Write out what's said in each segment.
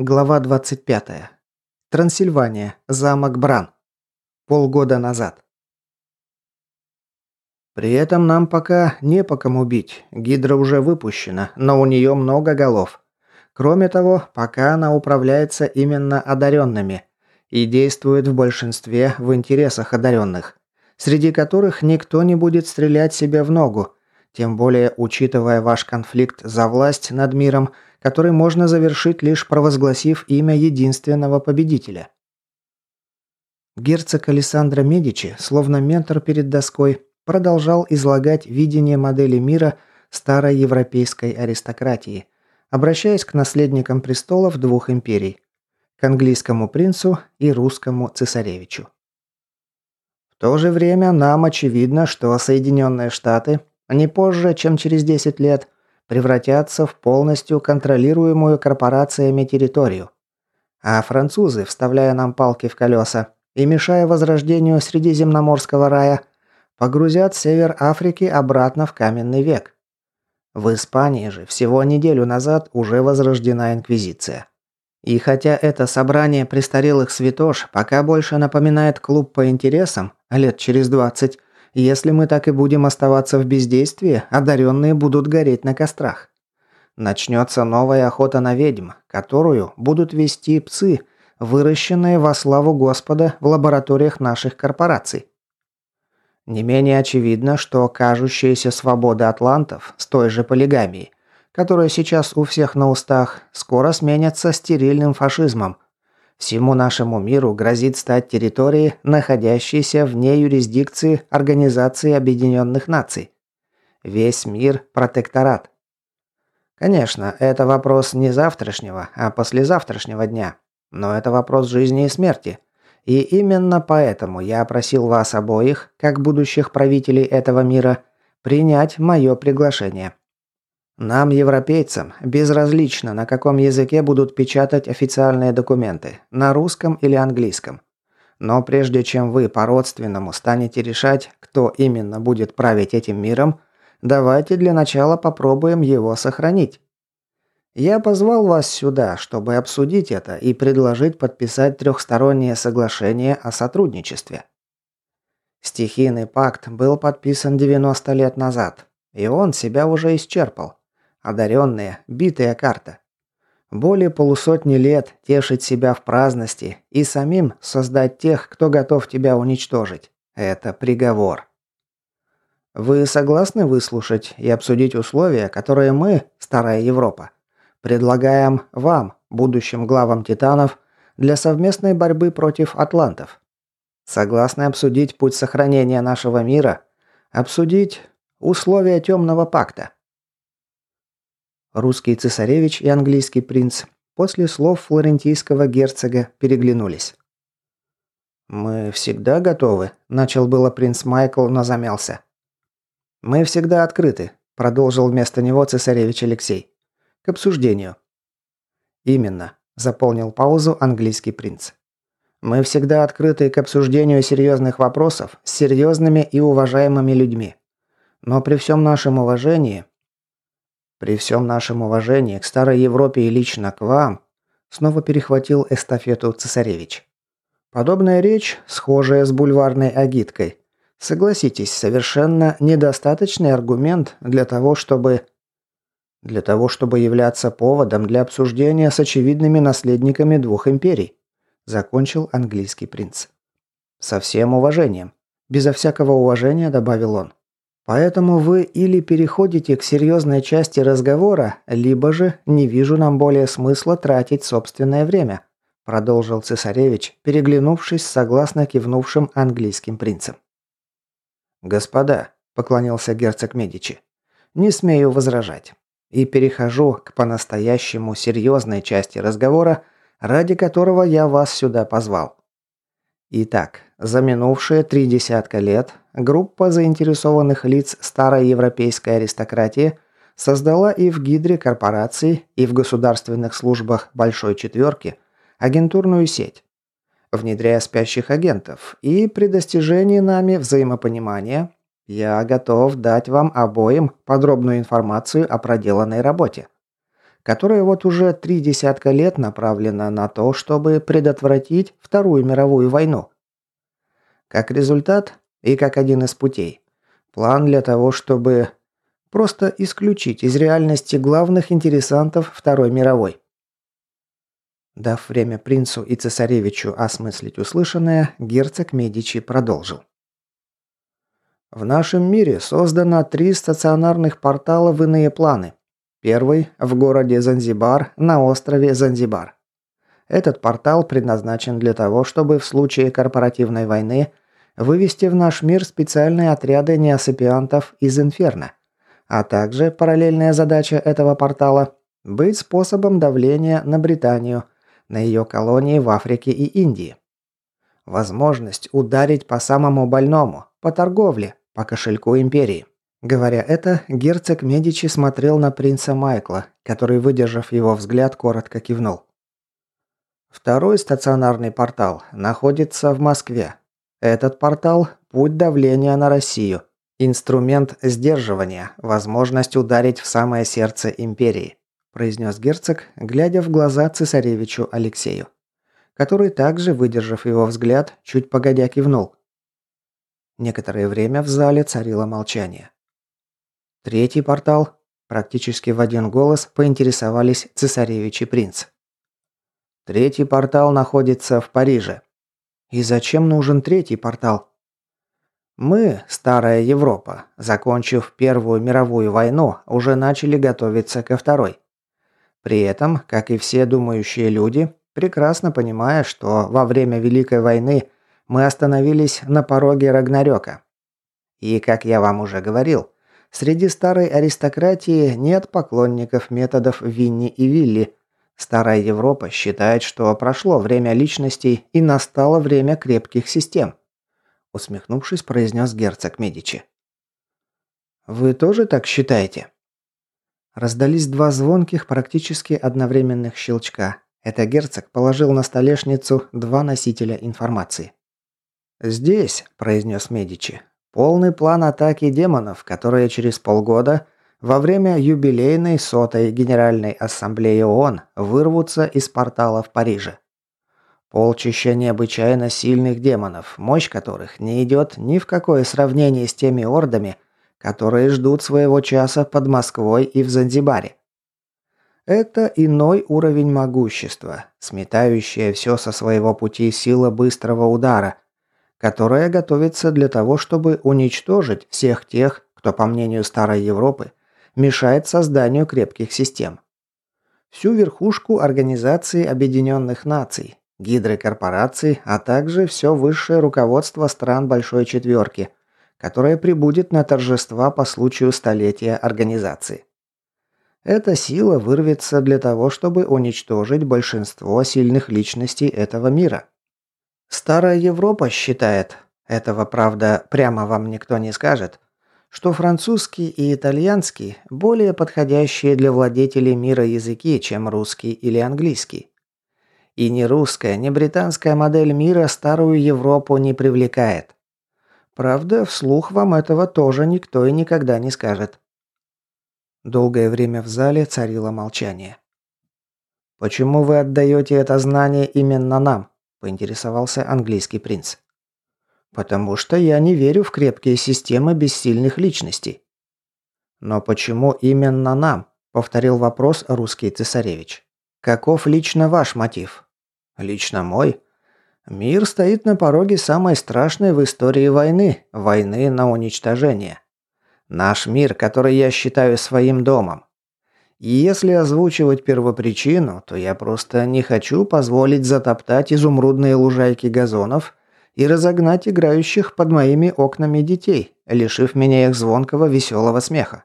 Глава 25. Трансильвания. Замок Бран. Полгода назад. При этом нам пока не по кому бить. Гидра уже выпущена, но у нее много голов. Кроме того, пока она управляется именно одаренными и действует в большинстве в интересах одаренных, среди которых никто не будет стрелять себе в ногу, тем более учитывая ваш конфликт за власть над миром – который можно завершить лишь провозгласив имя единственного победителя. Герцог Алессандро Медичи, словно ментор перед доской, продолжал излагать видение модели мира старой европейской аристократии, обращаясь к наследникам престолов двух империй – к английскому принцу и русскому цесаревичу. В то же время нам очевидно, что Соединенные Штаты не позже, чем через 10 лет – превратятся в полностью контролируемую корпорациями территорию. А французы, вставляя нам палки в колеса и мешая возрождению Средиземноморского рая, погрузят север Африки обратно в каменный век. В Испании же всего неделю назад уже возрождена Инквизиция. И хотя это собрание престарелых святош пока больше напоминает клуб по интересам, лет через 20, если мы так и будем оставаться в бездействии, одаренные будут гореть на кострах. Начнется новая охота на ведьм, которую будут вести псы, выращенные во славу Господа в лабораториях наших корпораций. Не менее очевидно, что кажущаяся свобода атлантов с той же полигамией, которая сейчас у всех на устах, скоро сменится стерильным фашизмом – Всему нашему миру грозит стать территорией, находящейся вне юрисдикции Организации Объединенных Наций. Весь мир – протекторат. Конечно, это вопрос не завтрашнего, а послезавтрашнего дня. Но это вопрос жизни и смерти. И именно поэтому я просил вас обоих, как будущих правителей этого мира, принять мое приглашение. Нам, европейцам, безразлично, на каком языке будут печатать официальные документы, на русском или английском. Но прежде чем вы по-родственному станете решать, кто именно будет править этим миром, давайте для начала попробуем его сохранить. Я позвал вас сюда, чтобы обсудить это и предложить подписать трехстороннее соглашение о сотрудничестве. Стихийный пакт был подписан 90 лет назад, и он себя уже исчерпал. Одаренные, битая карта. Более полусотни лет тешить себя в праздности и самим создать тех, кто готов тебя уничтожить. Это приговор. Вы согласны выслушать и обсудить условия, которые мы, Старая Европа, предлагаем вам, будущим главам Титанов, для совместной борьбы против атлантов? Согласны обсудить путь сохранения нашего мира? Обсудить условия Темного Пакта? Русский цесаревич и английский принц после слов флорентийского герцога переглянулись. «Мы всегда готовы», – начал было принц Майкл, но замялся. «Мы всегда открыты», – продолжил вместо него цесаревич Алексей. «К обсуждению». «Именно», – заполнил паузу английский принц. «Мы всегда открыты к обсуждению серьезных вопросов с серьезными и уважаемыми людьми. Но при всем нашем уважении при всем нашем уважении к Старой Европе и лично к вам, снова перехватил эстафету цесаревич. Подобная речь, схожая с бульварной агиткой. Согласитесь, совершенно недостаточный аргумент для того, чтобы... Для того, чтобы являться поводом для обсуждения с очевидными наследниками двух империй, закончил английский принц. Со всем уважением. Безо всякого уважения добавил он. Поэтому вы или переходите к серьезной части разговора, либо же не вижу нам более смысла тратить собственное время», продолжил цесаревич, переглянувшись с согласно кивнувшим английским принцем. «Господа», – поклонился герцог Медичи, – «не смею возражать. И перехожу к по-настоящему серьезной части разговора, ради которого я вас сюда позвал. Итак, за минувшие три десятка лет группа заинтересованных лиц старой европейской аристократии создала и в гидре корпораций, и в государственных службах Большой Четверки агентурную сеть, внедряя спящих агентов, и при достижении нами взаимопонимания я готов дать вам обоим подробную информацию о проделанной работе. которая вот уже три десятка лет направлена на то, чтобы предотвратить Вторую мировую войну. Как результат и как один из путей. План для того, чтобы просто исключить из реальности главных интересантов Второй мировой. Дав время принцу и цесаревичу осмыслить услышанное, герцог Медичи продолжил. В нашем мире создано три стационарных портала в иные планы. Первый – в городе Занзибар на острове Занзибар. Этот портал предназначен для того, чтобы в случае корпоративной войны вывести в наш мир специальные отряды неосипиантов из Инферно. А также параллельная задача этого портала – быть способом давления на Британию – на ее колонии в Африке и Индии. Возможность ударить по самому больному, по торговле, по кошельку империи. Говоря это, герцог Медичи смотрел на принца Майкла, который, выдержав его взгляд, коротко кивнул. Второй стационарный портал находится в Москве. Этот портал – путь давления на Россию, инструмент сдерживания, возможность ударить в самое сердце империи произнес герцог, глядя в глаза цесаревичу Алексею, который также, выдержав его взгляд, чуть погодя кивнул. Некоторое время в зале царило молчание. Третий портал, практически в один голос, поинтересовались цесаревич и принц. Третий портал находится в Париже. И зачем нужен третий портал? Мы, старая Европа, закончив Первую мировую войну, уже начали готовиться ко второй. При этом, как и все думающие люди, прекрасно понимая, что во время Великой войны мы остановились на пороге Рагнарёка. И, как я вам уже говорил, среди старой аристократии нет поклонников методов Винни и Вилли. Старая Европа считает, что прошло время личностей и настало время крепких систем. Усмехнувшись, произнес герцог Медичи. «Вы тоже так считаете?» Раздались два звонких, практически одновременных щелчка. Это герцог положил на столешницу два носителя информации. «Здесь», – произнес Медичи, – «полный план атаки демонов, которые через полгода во время юбилейной сотой Генеральной Ассамблеи ООН вырвутся из портала в Париже. Полчища необычайно сильных демонов, мощь которых не идет ни в какое сравнение с теми ордами – которые ждут своего часа под Москвой и в Занзибаре. Это иной уровень могущества, сметающая все со своего пути сила быстрого удара, которая готовится для того, чтобы уничтожить всех тех, кто, по мнению Старой Европы, мешает созданию крепких систем. Всю верхушку Организации Объединенных Наций, гидры корпораций, а также все высшее руководство стран Большой Четверки – которая прибудет на торжества по случаю столетия организации. Эта сила вырвется для того, чтобы уничтожить большинство сильных личностей этого мира. Старая Европа считает, этого, правда, прямо вам никто не скажет, что французский и итальянский более подходящие для владетелей мира языки, чем русский или английский. И ни русская, ни британская модель мира старую Европу не привлекает. Правда, вслух вам этого тоже никто и никогда не скажет. Долгое время в зале царило молчание. «Почему вы отдаете это знание именно нам?» – поинтересовался английский принц. «Потому что я не верю в крепкие системы без сильных личностей». «Но почему именно нам?» – повторил вопрос русский цесаревич. «Каков лично ваш мотив?» «Лично мой?» Мир стоит на пороге самой страшной в истории войны – войны на уничтожение. Наш мир, который я считаю своим домом. И если озвучивать первопричину, то я просто не хочу позволить затоптать изумрудные лужайки газонов и разогнать играющих под моими окнами детей, лишив меня их звонкого веселого смеха.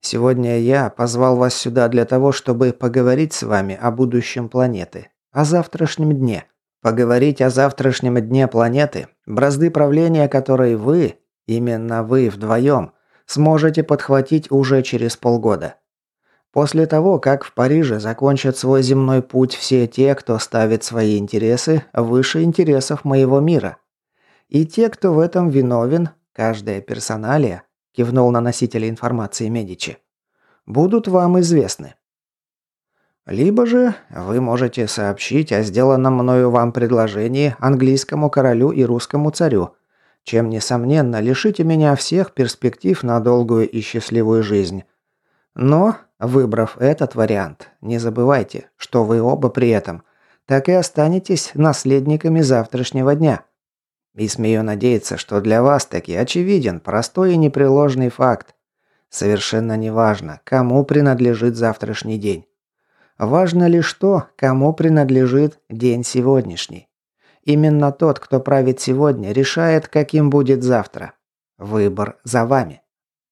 Сегодня я позвал вас сюда для того, чтобы поговорить с вами о будущем планеты, о завтрашнем дне – Поговорить о завтрашнем дне планеты, бразды правления которой вы, именно вы вдвоем, сможете подхватить уже через полгода. После того, как в Париже закончат свой земной путь все те, кто ставит свои интересы выше интересов моего мира. И те, кто в этом виновен, каждая персоналия, кивнул на носителя информации Медичи, будут вам известны. Либо же вы можете сообщить о сделанном мною вам предложении английскому королю и русскому царю, чем, несомненно, лишите меня всех перспектив на долгую и счастливую жизнь. Но, выбрав этот вариант, не забывайте, что вы оба при этом так и останетесь наследниками завтрашнего дня. И смею надеяться, что для вас таки очевиден простой и непреложный факт. Совершенно неважно, кому принадлежит завтрашний день. Важно лишь то, кому принадлежит день сегодняшний. Именно тот, кто правит сегодня, решает, каким будет завтра. Выбор за вами.